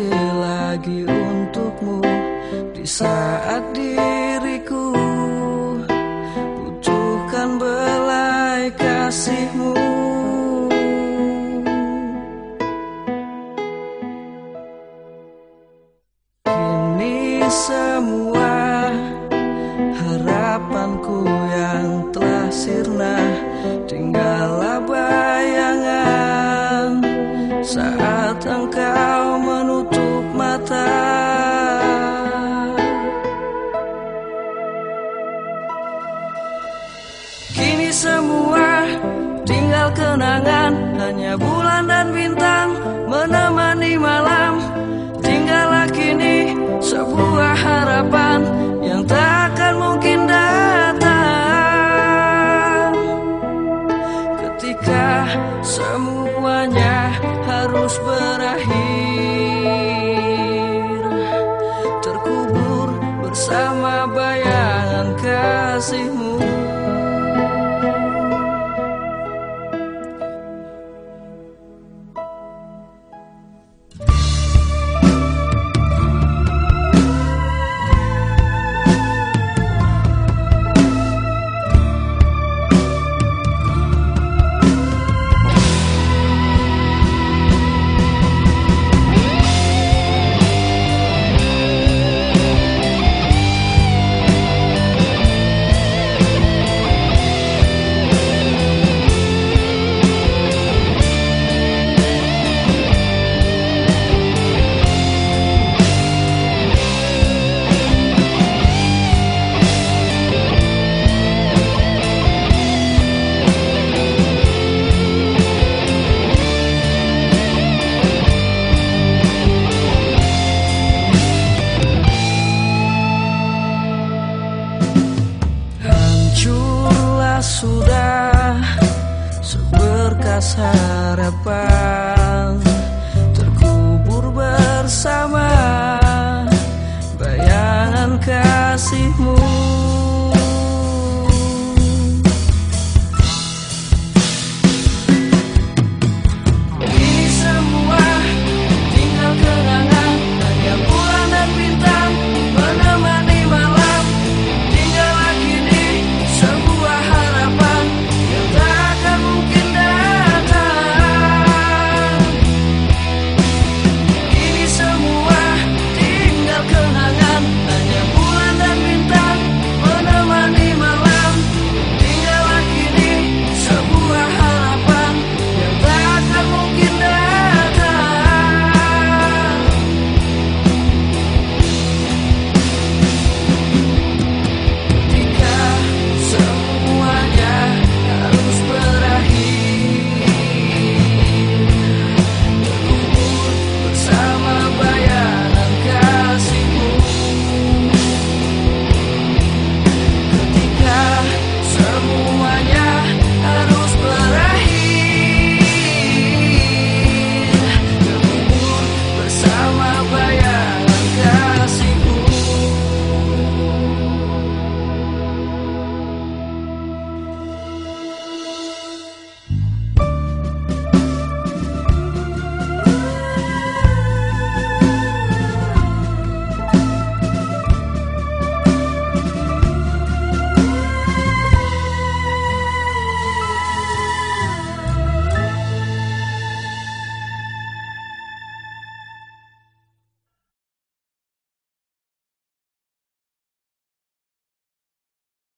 hati lagi untukmu Di saat diriku Butuhkan belai kasihmu. Kini saya Semua. Tinggal kenangan Hanya bulan dan bintang menemani malam. Tinggallah kini sebuah harapan Yang takkan mungkin datang. Ketika semuanya harus berakhir Terkubur bersama bayangan kasihmu harapan Terkubur bersama bayangan kasihmu